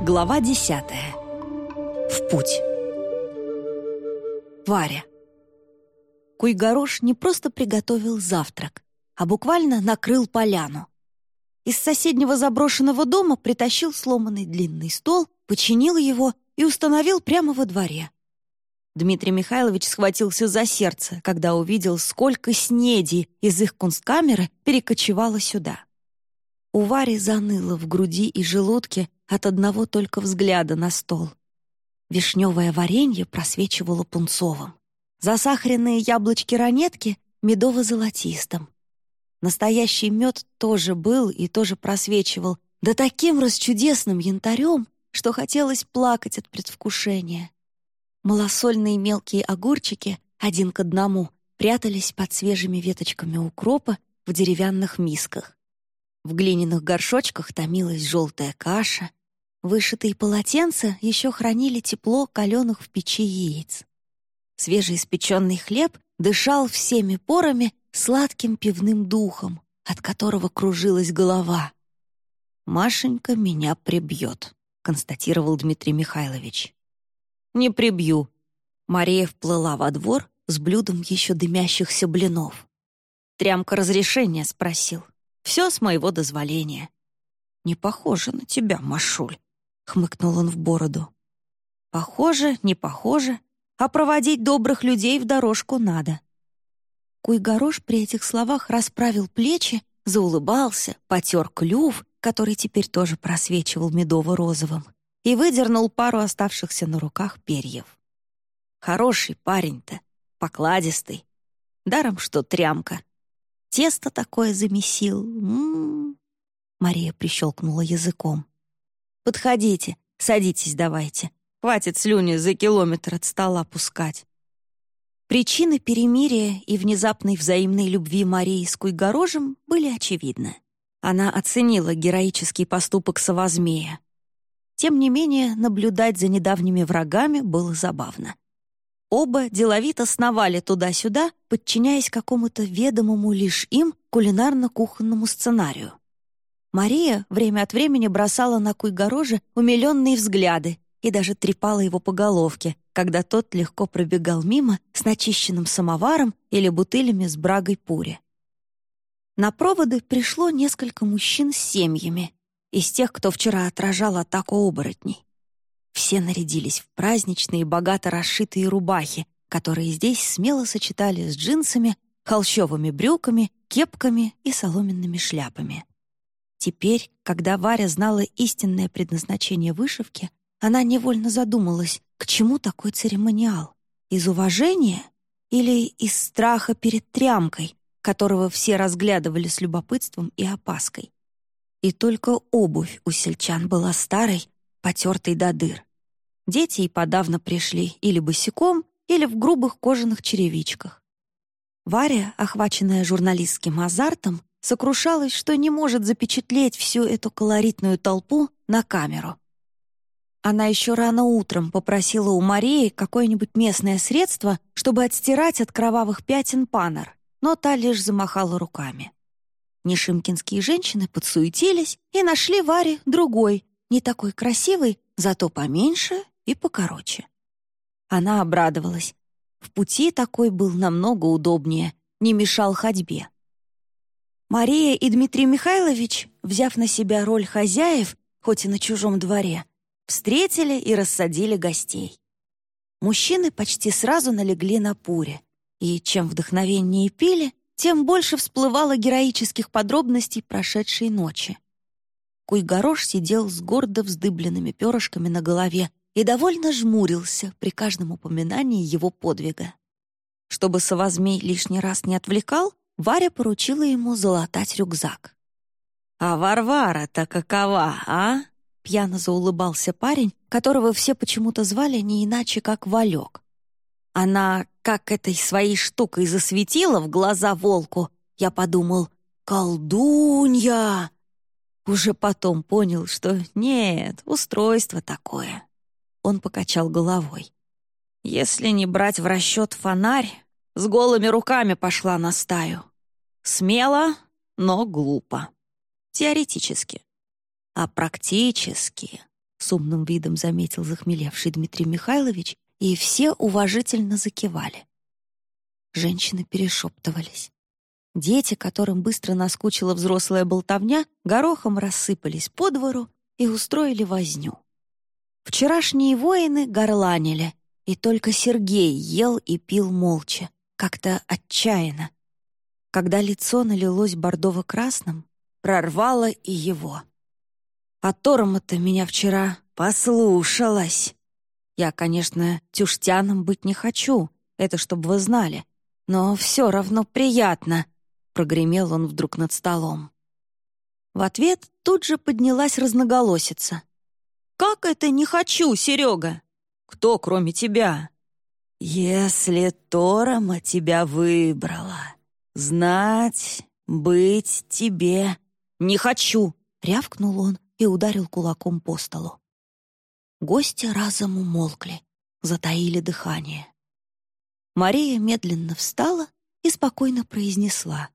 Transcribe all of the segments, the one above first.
Глава десятая. В путь. Варя. Куйгорош не просто приготовил завтрак, а буквально накрыл поляну. Из соседнего заброшенного дома притащил сломанный длинный стол, починил его и установил прямо во дворе. Дмитрий Михайлович схватился за сердце, когда увидел, сколько снеди из их кунсткамеры перекочевало сюда. У Вари заныло в груди и желудке от одного только взгляда на стол. Вишневое варенье просвечивало пунцовым. Засахаренные яблочки-ранетки — медово-золотистым. Настоящий мед тоже был и тоже просвечивал, да таким расчудесным янтарем, что хотелось плакать от предвкушения. Малосольные мелкие огурчики, один к одному, прятались под свежими веточками укропа в деревянных мисках. В глиняных горшочках томилась желтая каша. Вышитые полотенца еще хранили тепло каленых в печи яиц. Свежеиспеченный хлеб дышал всеми порами сладким пивным духом, от которого кружилась голова. «Машенька меня прибьет», — констатировал Дмитрий Михайлович. «Не прибью». Мария вплыла во двор с блюдом еще дымящихся блинов. Трямка разрешения спросил. Все с моего дозволения». «Не похоже на тебя, Машуль», — хмыкнул он в бороду. «Похоже, не похоже, а проводить добрых людей в дорожку надо». Куйгорош при этих словах расправил плечи, заулыбался, потер клюв, который теперь тоже просвечивал медово-розовым, и выдернул пару оставшихся на руках перьев. Хороший парень-то, покладистый. Даром, что трямка. Тесто такое замесил. М -м -м. Мария прищелкнула языком. «Подходите, садитесь давайте. Хватит слюни за километр от стола пускать». Причины перемирия и внезапной взаимной любви Марии с Куйгорожем были очевидны. Она оценила героический поступок Савозмея. Тем не менее, наблюдать за недавними врагами было забавно. Оба деловито сновали туда-сюда, подчиняясь какому-то ведомому лишь им кулинарно-кухонному сценарию. Мария время от времени бросала на Куйгороже умиленные взгляды и даже трепала его по головке, когда тот легко пробегал мимо с начищенным самоваром или бутылями с брагой пури. На проводы пришло несколько мужчин с семьями, из тех, кто вчера отражал атаку оборотней. Все нарядились в праздничные, богато расшитые рубахи, которые здесь смело сочетали с джинсами, холщовыми брюками, кепками и соломенными шляпами. Теперь, когда Варя знала истинное предназначение вышивки, она невольно задумалась, к чему такой церемониал? Из уважения или из страха перед трямкой, которого все разглядывали с любопытством и опаской? И только обувь у сельчан была старой, потертой до дыр. Дети и подавно пришли или босиком, или в грубых кожаных черевичках. Варя, охваченная журналистским азартом, сокрушалась, что не может запечатлеть всю эту колоритную толпу на камеру. Она еще рано утром попросила у Марии какое-нибудь местное средство, чтобы отстирать от кровавых пятен панор, но та лишь замахала руками. Нешимкинские женщины подсуетились и нашли Варе другой, не такой красивый, зато поменьше и покороче. Она обрадовалась. В пути такой был намного удобнее, не мешал ходьбе. Мария и Дмитрий Михайлович, взяв на себя роль хозяев, хоть и на чужом дворе, встретили и рассадили гостей. Мужчины почти сразу налегли на пуре, и чем вдохновеннее пили, тем больше всплывало героических подробностей прошедшей ночи. Куйгорош сидел с гордо вздыбленными перышками на голове и довольно жмурился при каждом упоминании его подвига. Чтобы совозмей лишний раз не отвлекал, Варя поручила ему залатать рюкзак. «А Варвара-то какова, а?» Пьяно заулыбался парень, которого все почему-то звали не иначе, как Валек. Она как этой своей штукой засветила в глаза волку, я подумал «Колдунья!» Уже потом понял, что нет, устройство такое. Он покачал головой. Если не брать в расчет фонарь, с голыми руками пошла на стаю. Смело, но глупо. Теоретически. А практически с умным видом заметил захмелевший Дмитрий Михайлович, и все уважительно закивали. Женщины перешептывались. Дети, которым быстро наскучила взрослая болтовня, горохом рассыпались по двору и устроили возню. Вчерашние воины горланили, и только Сергей ел и пил молча, как-то отчаянно. Когда лицо налилось бордово-красным, прорвало и его. А Торома-то меня вчера послушалась. Я, конечно, тюштяном быть не хочу, это чтобы вы знали, но все равно приятно, прогремел он вдруг над столом. В ответ тут же поднялась разноголосица. «Как это не хочу, Серега? Кто, кроме тебя?» «Если Торома тебя выбрала, знать, быть тебе...» «Не хочу!» — рявкнул он и ударил кулаком по столу. Гости разом умолкли, затаили дыхание. Мария медленно встала и спокойно произнесла.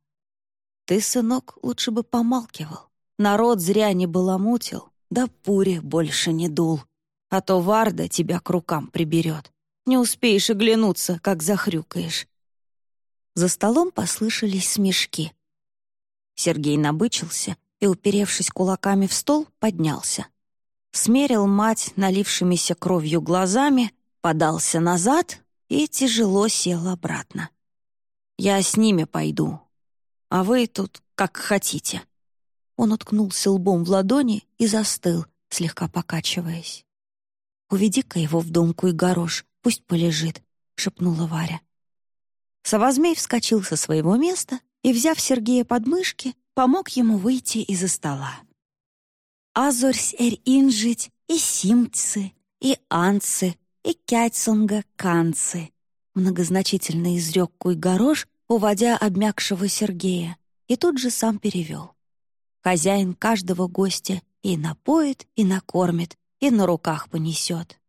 «Ты, сынок, лучше бы помалкивал. Народ зря не баламутил, да пури больше не дул. А то Варда тебя к рукам приберет. Не успеешь оглянуться, как захрюкаешь». За столом послышались смешки. Сергей набычился и, уперевшись кулаками в стол, поднялся. Смерил мать налившимися кровью глазами, подался назад и тяжело сел обратно. «Я с ними пойду, а вы тут как хотите». Он уткнулся лбом в ладони и застыл, слегка покачиваясь. «Уведи-ка его в дом Куйгорош, пусть полежит», — шепнула Варя. Савозмей вскочил со своего места и, взяв Сергея под мышки, помог ему выйти из-за стола. «Азорсь эр инжить и симцы, и анцы, и кятьсунга канцы», многозначительно изрек Куйгорош, уводя обмякшего Сергея, и тут же сам перевел. Хозяин каждого гостя и напоит, и накормит, и на руках понесет.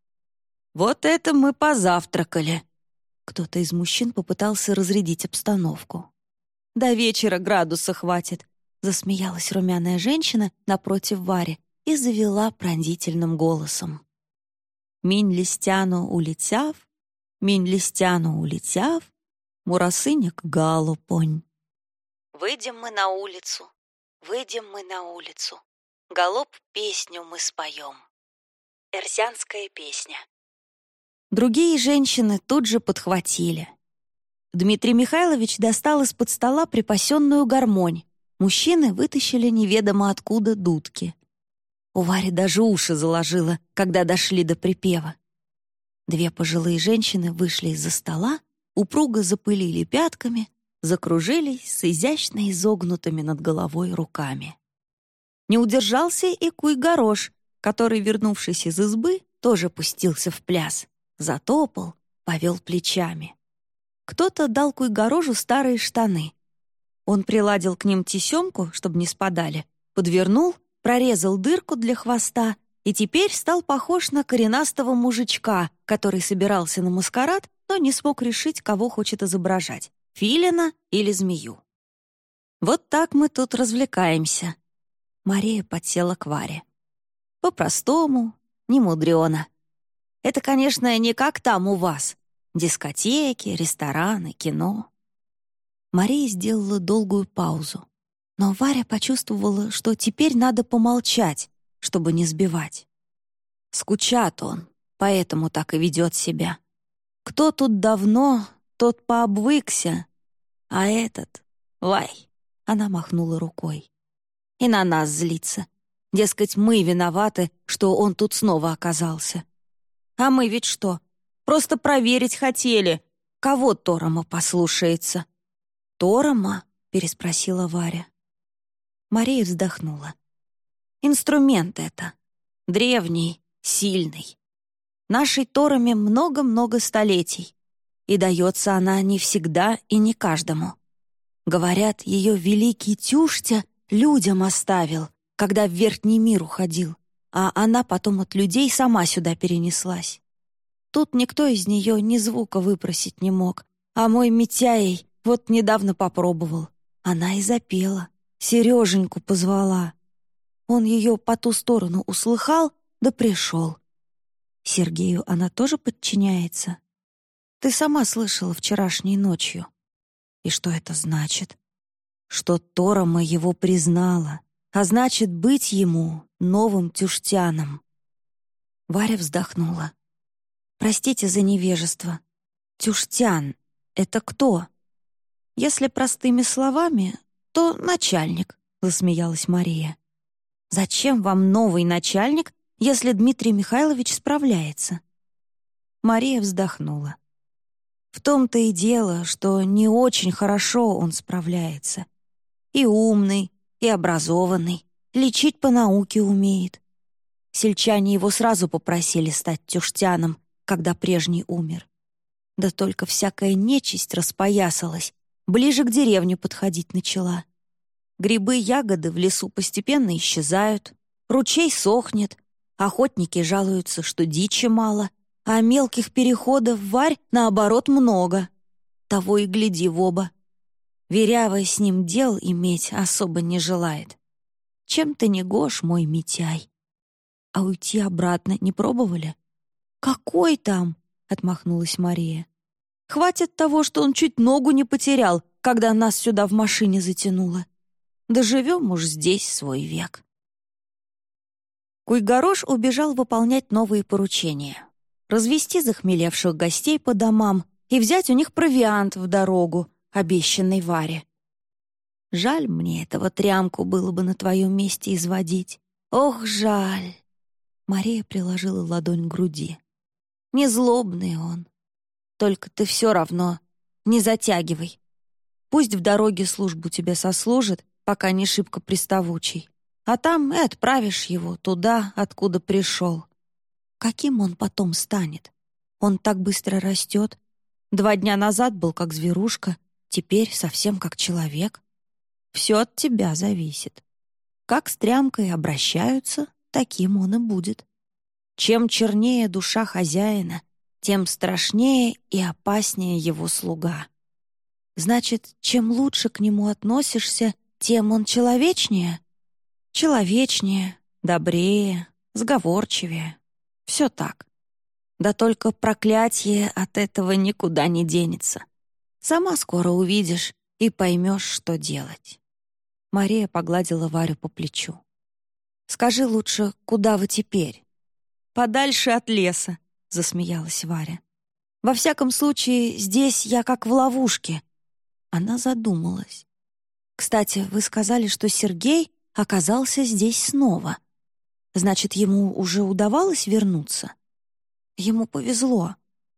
«Вот это мы позавтракали!» Кто-то из мужчин попытался разрядить обстановку. «До вечера градуса хватит», — засмеялась румяная женщина напротив Вари и завела пронзительным голосом. «Минь листяну улетяв, минь листяну улетяв, мурасыник галу понь». Выйдем мы на улицу, Выйдем мы на улицу. Голуб песню мы споем. Эрзянская песня. Другие женщины тут же подхватили. Дмитрий Михайлович достал из-под стола припасенную гармонь. Мужчины вытащили неведомо откуда дудки. У Вари даже уши заложило, когда дошли до припева. Две пожилые женщины вышли из-за стола, упруго запылили пятками, закружились с изящно изогнутыми над головой руками. Не удержался и Куй-Горош, который, вернувшись из избы, тоже пустился в пляс, затопал, повел плечами. Кто-то дал Куй-Горожу старые штаны. Он приладил к ним тесемку, чтобы не спадали, подвернул, прорезал дырку для хвоста и теперь стал похож на коренастого мужичка, который собирался на маскарад, но не смог решить, кого хочет изображать филина или змею. Вот так мы тут развлекаемся. Мария подсела к Варе. По-простому, не мудрено. Это, конечно, не как там у вас. Дискотеки, рестораны, кино. Мария сделала долгую паузу. Но Варя почувствовала, что теперь надо помолчать, чтобы не сбивать. Скучат он, поэтому так и ведет себя. Кто тут давно, тот пообвыкся, а этот... Вай!» Она махнула рукой. «И на нас злится. Дескать, мы виноваты, что он тут снова оказался. А мы ведь что? Просто проверить хотели, кого Торома послушается». «Торома?» — переспросила Варя. Мария вздохнула. «Инструмент это. Древний, сильный. Нашей Тороме много-много столетий и дается она не всегда и не каждому. Говорят, ее великий Тюштя людям оставил, когда в верхний мир уходил, а она потом от людей сама сюда перенеслась. Тут никто из нее ни звука выпросить не мог, а мой Митяй вот недавно попробовал. Она и запела, Сереженьку позвала. Он ее по ту сторону услыхал, да пришел. Сергею она тоже подчиняется? Ты сама слышала вчерашней ночью. И что это значит? Что Торома его признала, а значит, быть ему новым тюштяном. Варя вздохнула. «Простите за невежество. Тюштян — это кто?» «Если простыми словами, то начальник», — засмеялась Мария. «Зачем вам новый начальник, если Дмитрий Михайлович справляется?» Мария вздохнула. В том-то и дело, что не очень хорошо он справляется. И умный, и образованный, лечить по науке умеет. Сельчане его сразу попросили стать тюштяном, когда прежний умер. Да только всякая нечисть распоясалась, ближе к деревне подходить начала. Грибы-ягоды в лесу постепенно исчезают, ручей сохнет, охотники жалуются, что дичи мало, а мелких переходов в варь, наоборот, много. Того и гляди в оба. Верявая с ним дел иметь особо не желает. Чем ты не гош, мой Митяй? А уйти обратно не пробовали? «Какой там?» — отмахнулась Мария. «Хватит того, что он чуть ногу не потерял, когда нас сюда в машине затянуло. Доживем уж здесь свой век». Куйгорош убежал выполнять новые поручения. Развести захмелевших гостей по домам и взять у них провиант в дорогу, обещанный Варе. Жаль мне этого трямку было бы на твоем месте изводить. Ох, жаль!» Мария приложила ладонь к груди. «Не злобный он. Только ты все равно не затягивай. Пусть в дороге службу тебе сослужит, пока не шибко приставучий. А там и отправишь его туда, откуда пришел. Каким он потом станет? Он так быстро растет. Два дня назад был как зверушка, теперь совсем как человек. Все от тебя зависит. Как с трямкой обращаются, таким он и будет. Чем чернее душа хозяина, тем страшнее и опаснее его слуга. Значит, чем лучше к нему относишься, тем он человечнее? Человечнее, добрее, сговорчивее. Все так. Да только проклятие от этого никуда не денется. Сама скоро увидишь и поймешь, что делать. Мария погладила Варю по плечу. «Скажи лучше, куда вы теперь?» «Подальше от леса», — засмеялась Варя. «Во всяком случае, здесь я как в ловушке». Она задумалась. «Кстати, вы сказали, что Сергей оказался здесь снова. Значит, ему уже удавалось вернуться? Ему повезло.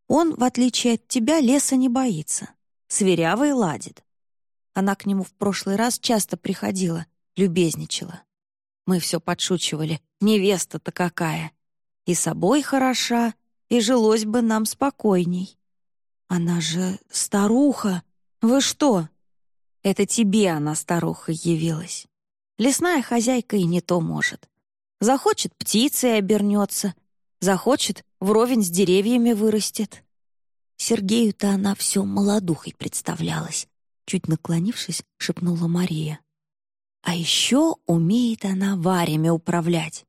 Он, в отличие от тебя, леса не боится. Сверяво и ладит. Она к нему в прошлый раз часто приходила, любезничала. Мы все подшучивали. Невеста-то какая! И собой хороша, и жилось бы нам спокойней. Она же старуха. Вы что? Это тебе она старухой явилась. Лесная хозяйка и не то может. Захочет птицей обернется, захочет вровень с деревьями вырастет. Сергею-то она все молодухой представлялась. Чуть наклонившись, шепнула Мария. А еще умеет она варями управлять.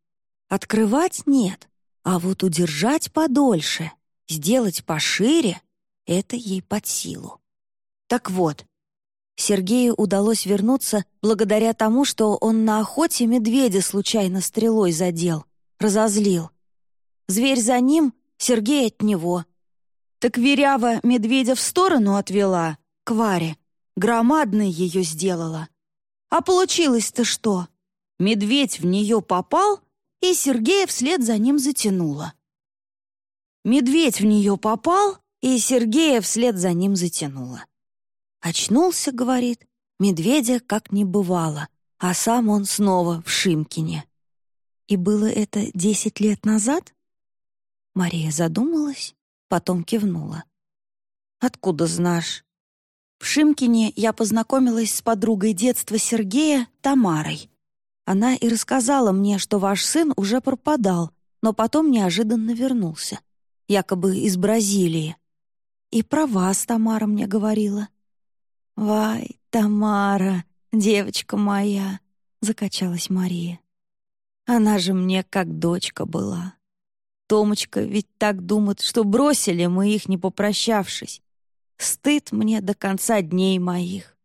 Открывать нет, а вот удержать подольше, сделать пошире — это ей под силу. Так вот, Сергею удалось вернуться благодаря тому, что он на охоте медведя случайно стрелой задел, разозлил. Зверь за ним, Сергей от него. Так Верява медведя в сторону отвела, к Варе, громадной ее сделала. А получилось-то что? Медведь в нее попал, и Сергея вслед за ним затянуло. Медведь в нее попал, и Сергея вслед за ним затянуло. Очнулся, говорит, медведя как не бывало, а сам он снова в Шимкине. И было это десять лет назад? Мария задумалась, потом кивнула. «Откуда знаешь?» В Шимкине я познакомилась с подругой детства Сергея, Тамарой. Она и рассказала мне, что ваш сын уже пропадал, но потом неожиданно вернулся, якобы из Бразилии. И про вас Тамара мне говорила. «Вай, Тамара, девочка моя!» — закачалась Мария. Она же мне как дочка была. Томочка ведь так думает, что бросили мы их, не попрощавшись. Стыд мне до конца дней моих.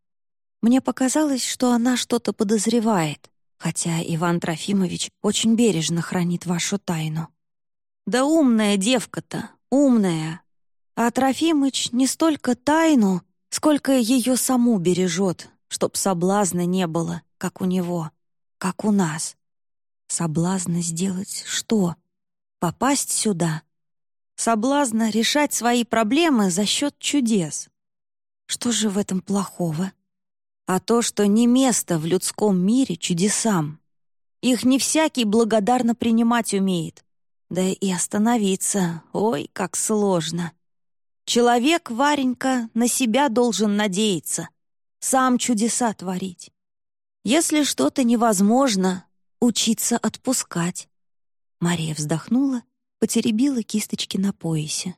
Мне показалось, что она что-то подозревает, хотя Иван Трофимович очень бережно хранит вашу тайну. Да умная девка-то, умная. А Трофимыч не столько тайну, сколько ее саму бережет, чтоб соблазна не было, как у него, как у нас. Соблазна сделать что? Попасть сюда? Соблазна решать свои проблемы за счет чудес. Что же в этом плохого? а то, что не место в людском мире чудесам. Их не всякий благодарно принимать умеет. Да и остановиться, ой, как сложно. Человек, Варенька, на себя должен надеяться, сам чудеса творить. Если что-то невозможно, учиться отпускать. Мария вздохнула, потеребила кисточки на поясе.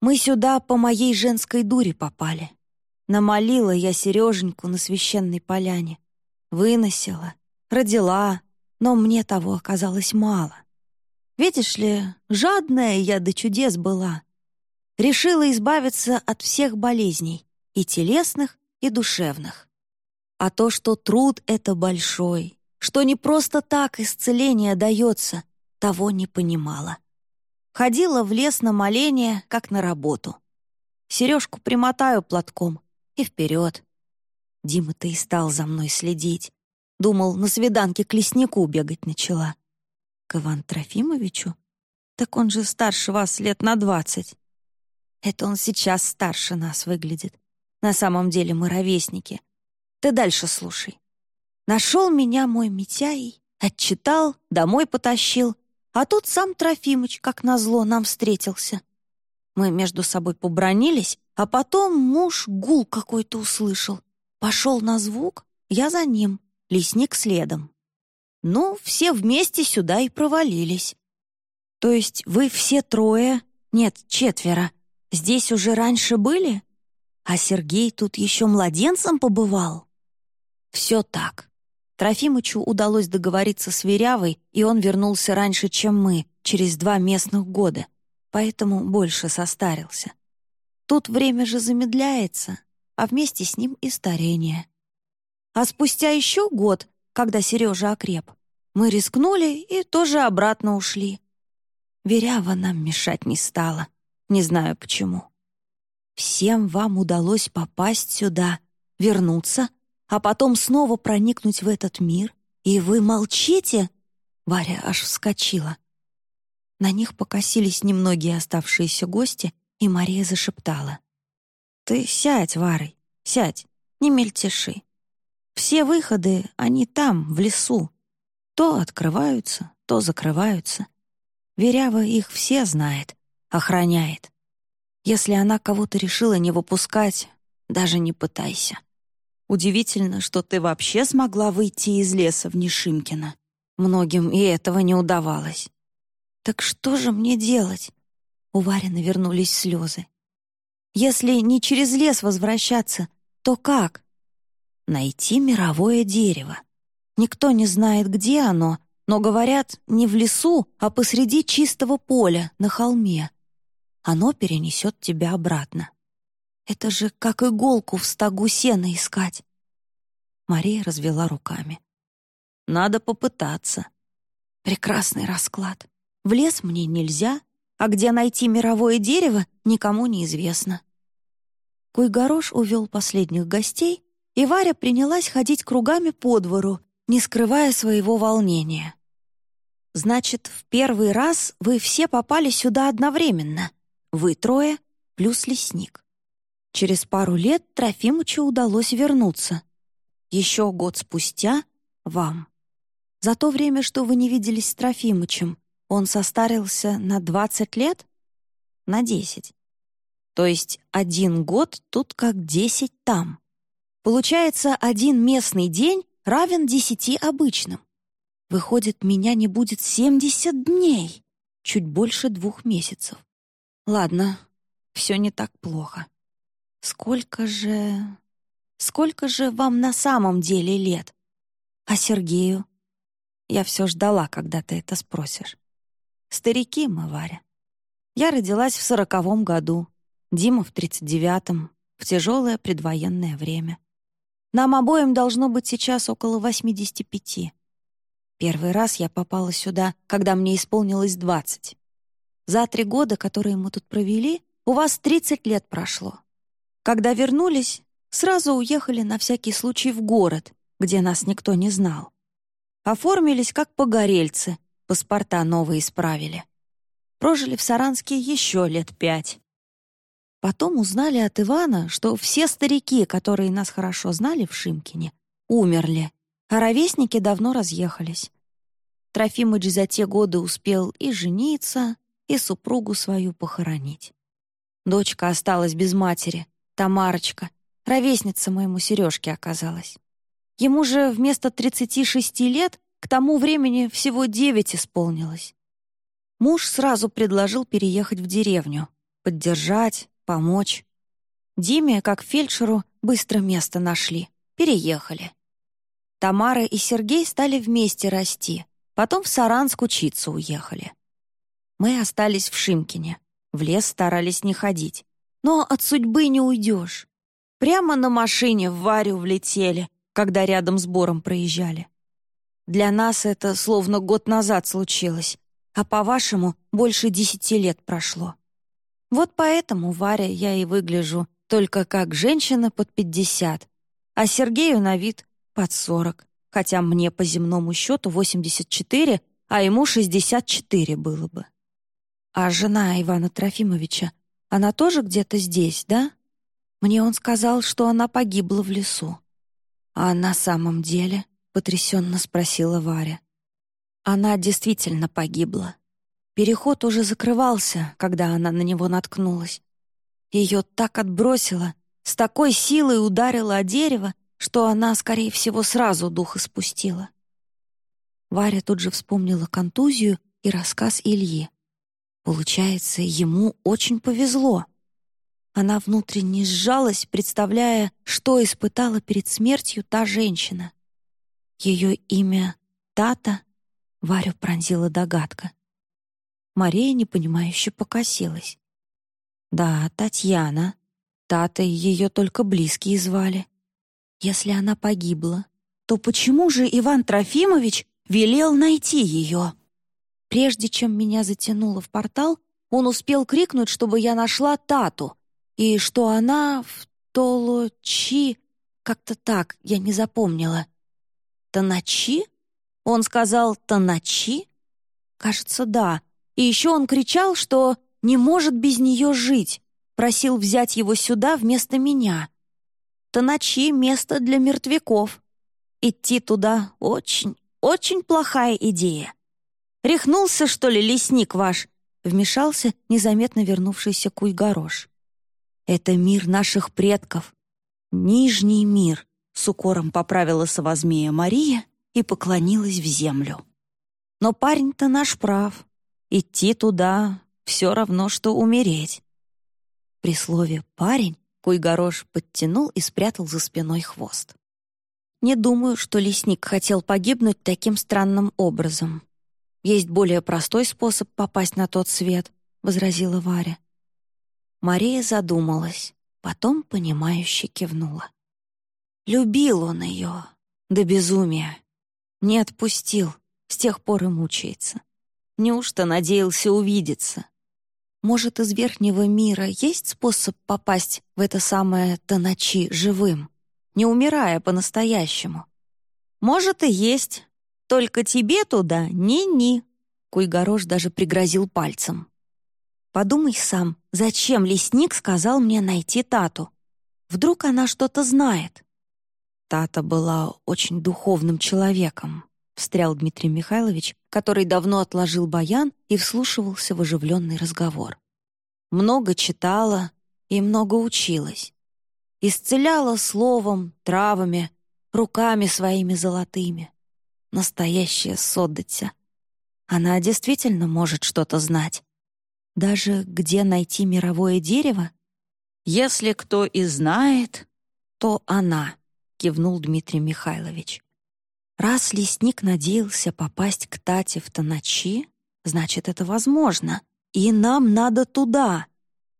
Мы сюда по моей женской дуре попали. Намолила я Сереженьку на священной поляне. Выносила, родила, но мне того оказалось мало. Видишь ли, жадная я до чудес была. Решила избавиться от всех болезней, и телесных, и душевных. А то, что труд — это большой, что не просто так исцеление дается, того не понимала. Ходила в лес на моление, как на работу. Сережку примотаю платком, и вперед. Дима-то и стал за мной следить. Думал, на свиданке к леснику бегать начала. К Ивану Трофимовичу? Так он же старше вас лет на двадцать. Это он сейчас старше нас выглядит. На самом деле мы ровесники. Ты дальше слушай. Нашел меня мой Митяй, отчитал, домой потащил, а тут сам Трофимыч, как назло, нам встретился. Мы между собой побронились, а потом муж гул какой-то услышал. Пошел на звук, я за ним, лесник следом. Ну, все вместе сюда и провалились. То есть вы все трое, нет, четверо, здесь уже раньше были? А Сергей тут еще младенцем побывал? Все так. Трофимычу удалось договориться с Верявой, и он вернулся раньше, чем мы, через два местных года, поэтому больше состарился. Тут время же замедляется, а вместе с ним и старение. А спустя еще год, когда Сережа окреп, мы рискнули и тоже обратно ушли. Верява нам мешать не стала, не знаю почему. Всем вам удалось попасть сюда, вернуться, а потом снова проникнуть в этот мир, и вы молчите?» Варя аж вскочила. На них покосились немногие оставшиеся гости, и Мария зашептала. «Ты сядь, Варой, сядь, не мельтеши. Все выходы, они там, в лесу. То открываются, то закрываются. Верява их все знает, охраняет. Если она кого-то решила не выпускать, даже не пытайся. Удивительно, что ты вообще смогла выйти из леса в Нишимкино. Многим и этого не удавалось. Так что же мне делать? У Вари навернулись слезы. «Если не через лес возвращаться, то как?» «Найти мировое дерево. Никто не знает, где оно, но, говорят, не в лесу, а посреди чистого поля, на холме. Оно перенесет тебя обратно. Это же как иголку в стогу сена искать». Мария развела руками. «Надо попытаться. Прекрасный расклад. В лес мне нельзя, а где найти мировое дерево, никому не известно. Куйгорош увел последних гостей, и Варя принялась ходить кругами по двору, не скрывая своего волнения. «Значит, в первый раз вы все попали сюда одновременно. Вы трое плюс лесник. Через пару лет Трофимычу удалось вернуться. Еще год спустя — вам. За то время, что вы не виделись с Трофимычем, он состарился на 20 лет? На 10. То есть один год тут как 10 там. Получается, один местный день равен 10 обычным. Выходит, меня не будет 70 дней, чуть больше двух месяцев. Ладно, все не так плохо. Сколько же... Сколько же вам на самом деле лет? А Сергею? я все ждала, когда ты это спросишь. Старики мы, Варя. Я родилась в сороковом году, Дима в тридцать девятом, в тяжелое предвоенное время. Нам обоим должно быть сейчас около восьмидесяти пяти. Первый раз я попала сюда, когда мне исполнилось двадцать. За три года, которые мы тут провели, у вас тридцать лет прошло. Когда вернулись, сразу уехали на всякий случай в город, где нас никто не знал. Оформились как погорельцы, паспорта новые исправили. Прожили в Саранске еще лет пять. Потом узнали от Ивана, что все старики, которые нас хорошо знали в Шимкине, умерли, а ровесники давно разъехались. Трофимыч за те годы успел и жениться, и супругу свою похоронить. Дочка осталась без матери, Тамарочка, ровесница моему Сережке оказалась. Ему же вместо 36 лет к тому времени всего 9 исполнилось. Муж сразу предложил переехать в деревню, поддержать, помочь. Диме, как фельдшеру, быстро место нашли, переехали. Тамара и Сергей стали вместе расти, потом в Саранск учиться уехали. Мы остались в Шимкине, в лес старались не ходить. Но от судьбы не уйдешь. Прямо на машине в Варю влетели, когда рядом с Бором проезжали. Для нас это словно год назад случилось, а по-вашему больше десяти лет прошло. Вот поэтому, Варя, я и выгляжу только как женщина под пятьдесят, а Сергею на вид под сорок, хотя мне по земному счету восемьдесят четыре, а ему шестьдесят четыре было бы. А жена Ивана Трофимовича она тоже где-то здесь, да? Мне он сказал, что она погибла в лесу. А на самом деле, потрясенно спросила Варя. Она действительно погибла. Переход уже закрывался, когда она на него наткнулась. Ее так отбросило, с такой силой ударило о дерево, что она, скорее всего, сразу дух испустила. Варя тут же вспомнила контузию и рассказ Ильи. Получается, ему очень повезло. Она внутренне сжалась, представляя, что испытала перед смертью та женщина. Ее имя Тата Варю пронзила догадка. Мария непонимающе покосилась. Да, Татьяна. Тата ее только близкие звали. Если она погибла, то почему же Иван Трофимович велел найти ее? Прежде чем меня затянуло в портал, он успел крикнуть, чтобы я нашла Тату, и что она в Толочи... Как-то так, я не запомнила. Таначи? Он сказал «Таначи»? Кажется, да. И еще он кричал, что не может без нее жить, просил взять его сюда вместо меня. Таначи — место для мертвяков. Идти туда очень, очень плохая идея. Рехнулся, что ли, лесник ваш?» — вмешался незаметно вернувшийся Куйгорош. «Это мир наших предков. Нижний мир», — с укором поправила совозмея Мария и поклонилась в землю. «Но парень-то наш прав. Идти туда — все равно, что умереть». При слове «парень» Куйгорош подтянул и спрятал за спиной хвост. Не думаю, что лесник хотел погибнуть таким странным образом. Есть более простой способ попасть на тот свет», — возразила Варя. Мария задумалась, потом понимающе кивнула. Любил он ее до безумия. Не отпустил, с тех пор и мучается. Неужто надеялся увидеться? Может, из верхнего мира есть способ попасть в это самое Таночи живым, не умирая по-настоящему? Может, и есть, только тебе туда ни-ни!» Куйгорош даже пригрозил пальцем. «Подумай сам, зачем лесник сказал мне найти Тату? Вдруг она что-то знает?» Тата была очень духовным человеком, встрял Дмитрий Михайлович, который давно отложил баян и вслушивался в оживленный разговор. Много читала и много училась. Исцеляла словом, травами, руками своими золотыми настоящая Соддатя. Она действительно может что-то знать. Даже где найти мировое дерево? Если кто и знает, то она, кивнул Дмитрий Михайлович. Раз лесник надеялся попасть к Тате в Тоночи, значит, это возможно. И нам надо туда.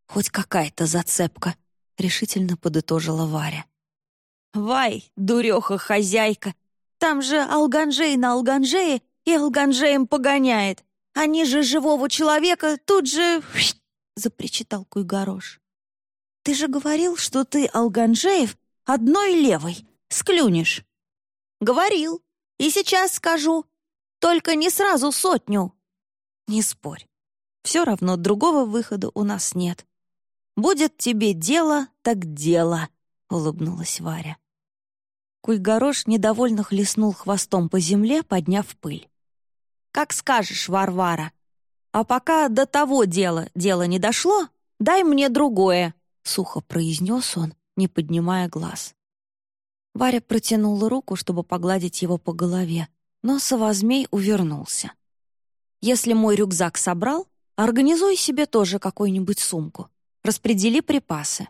Хоть какая-то зацепка, — решительно подытожила Варя. «Вай, дуреха-хозяйка, там же Алганжей на Алганжее и Алганжеем погоняет. Они же живого человека тут же...» — запричитал Куйгорош. «Ты же говорил, что ты, Алганжеев, одной левой, склюнешь». «Говорил. И сейчас скажу. Только не сразу сотню». «Не спорь. Все равно другого выхода у нас нет. Будет тебе дело, так дело», — улыбнулась Варя. Куйгорош недовольно хлестнул хвостом по земле, подняв пыль. «Как скажешь, Варвара. А пока до того дела дело не дошло, дай мне другое», — сухо произнес он, не поднимая глаз. Варя протянула руку, чтобы погладить его по голове, но Савозмей увернулся. «Если мой рюкзак собрал, организуй себе тоже какую-нибудь сумку. Распредели припасы.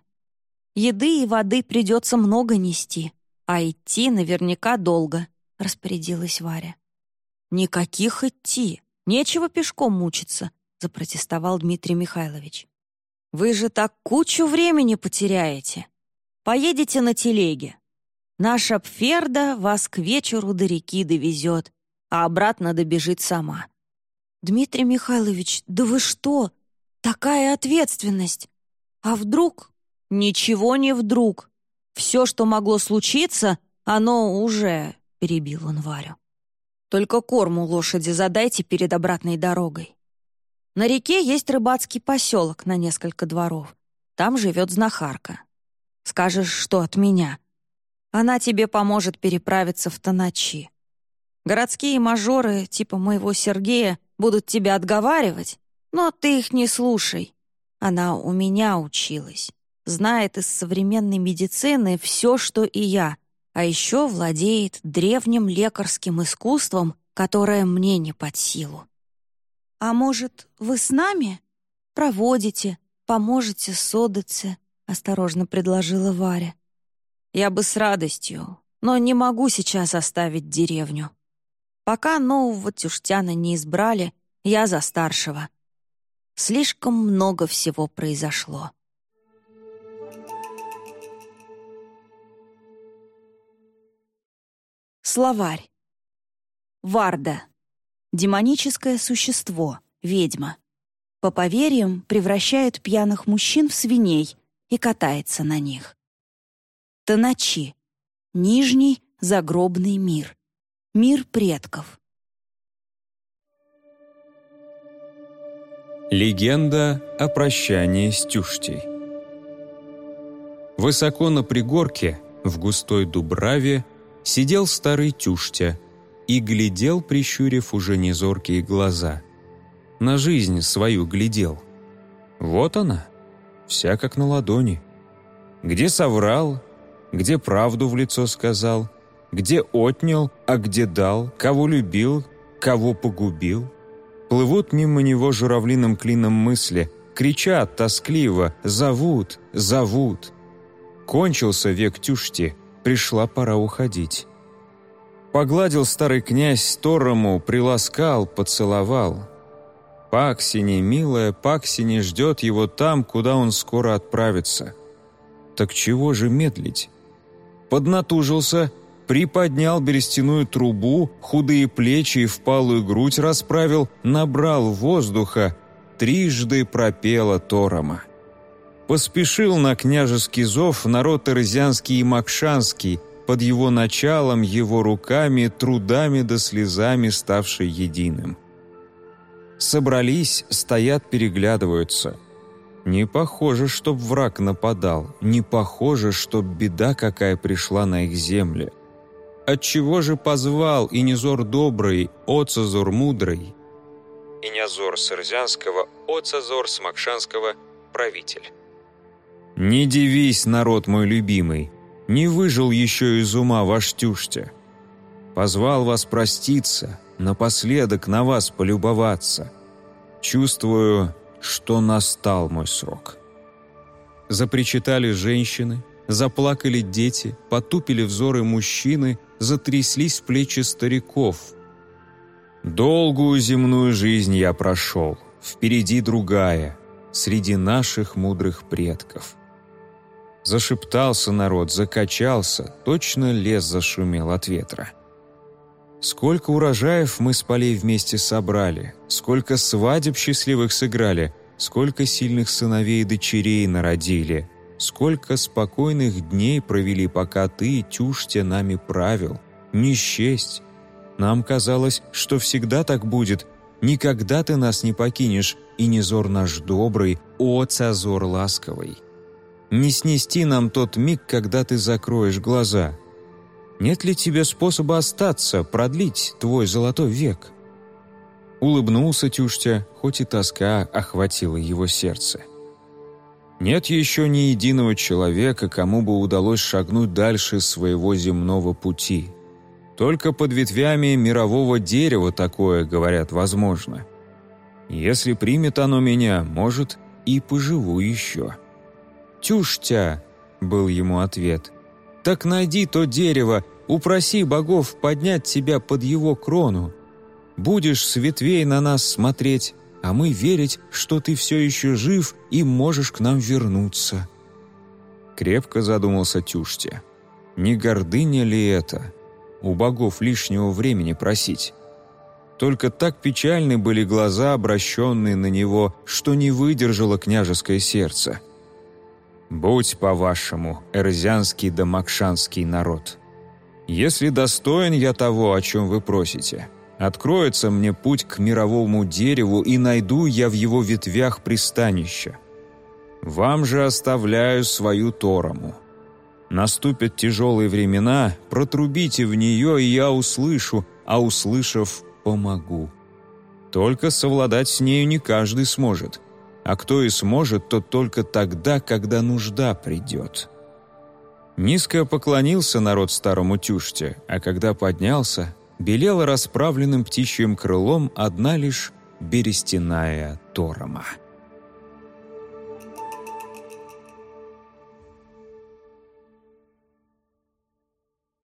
Еды и воды придется много нести, а идти наверняка долго», — распорядилась Варя. «Никаких идти, нечего пешком мучиться», — запротестовал Дмитрий Михайлович. «Вы же так кучу времени потеряете. Поедете на телеге. Наша Пферда вас к вечеру до реки довезет, а обратно добежит сама». «Дмитрий Михайлович, да вы что? Такая ответственность! А вдруг?» «Ничего не вдруг. Все, что могло случиться, оно уже...» — перебил он Варю. «Только корму лошади задайте перед обратной дорогой. На реке есть рыбацкий поселок на несколько дворов. Там живет знахарка. Скажешь, что от меня. Она тебе поможет переправиться в Тоночи. Городские мажоры, типа моего Сергея, будут тебя отговаривать, но ты их не слушай. Она у меня училась, знает из современной медицины все, что и я, а еще владеет древним лекарским искусством, которое мне не под силу. «А может, вы с нами? Проводите, поможете Содыце?» — осторожно предложила Варя. «Я бы с радостью, но не могу сейчас оставить деревню. Пока нового Тюштяна не избрали, я за старшего. Слишком много всего произошло. Словарь. Варда. Демоническое существо, ведьма. По поверьям, превращает пьяных мужчин в свиней и катается на них. Тоночи. Нижний загробный мир. Мир предков. Легенда о прощании с Тюштей Высоко на пригорке, в густой дубраве, сидел старый Тюштя и глядел, прищурив уже незоркие глаза. На жизнь свою глядел. Вот она, вся как на ладони. Где соврал, где правду в лицо сказал, где отнял, а где дал, кого любил, кого погубил — Плывут мимо него журавлиным клином мысли, кричат тоскливо, зовут, зовут. Кончился век тюшти, пришла пора уходить. Погладил старый князь Торому, приласкал, поцеловал. Паксини, милая, Паксини ждет его там, куда он скоро отправится. Так чего же медлить? Поднатужился, приподнял берестяную трубу, худые плечи и впалую грудь расправил, набрал воздуха, трижды пропела Торома. Поспешил на княжеский зов народ Терезианский и Макшанский, под его началом, его руками, трудами да слезами ставший единым. Собрались, стоят, переглядываются. Не похоже, чтоб враг нападал, не похоже, чтоб беда какая пришла на их земле. Отчего же позвал и Низор добрый, Оцазор мудрый? Инязор с Ирзянского, Оцазор с правитель. Не дивись, народ мой любимый, не выжил еще из ума ваш тюштя. Позвал вас проститься, напоследок на вас полюбоваться. Чувствую, что настал мой срок. Запричитали женщины, заплакали дети, потупили взоры мужчины — затряслись плечи стариков. «Долгую земную жизнь я прошел, впереди другая, среди наших мудрых предков». Зашептался народ, закачался, точно лес зашумел от ветра. Сколько урожаев мы с полей вместе собрали, сколько свадеб счастливых сыграли, сколько сильных сыновей и дочерей народили, сколько спокойных дней провели, пока ты, тюштя, нами правил. Не счесть. Нам казалось, что всегда так будет, никогда ты нас не покинешь, и не зор наш добрый, о, цазор ласковый. Не снести нам тот миг, когда ты закроешь глаза — нет ли тебе способа остаться, продлить твой золотой век?» Улыбнулся Тюштя, хоть и тоска охватила его сердце. Нет еще ни единого человека, кому бы удалось шагнуть дальше своего земного пути. Только под ветвями мирового дерева такое, говорят, возможно. Если примет оно меня, может, и поживу еще. «Тюштя!» — был ему ответ. «Так найди то дерево Упроси богов поднять тебя под его крону. Будешь с ветвей на нас смотреть, а мы верить, что ты все еще жив и можешь к нам вернуться». Крепко задумался Тюште. «Не гордыня ли это? У богов лишнего времени просить?» Только так печальны были глаза, обращенные на него, что не выдержало княжеское сердце. «Будь по-вашему, эрзянский да макшанский народ», если достоин я того, о чем вы просите, откроется мне путь к мировому дереву, и найду я в его ветвях пристанище. Вам же оставляю свою Торому. Наступят тяжелые времена, протрубите в нее, и я услышу, а услышав, помогу. Только совладать с нею не каждый сможет, а кто и сможет, то только тогда, когда нужда придет». Низко поклонился народ старому тюште, а когда поднялся, белела расправленным птичьим крылом одна лишь берестяная торома.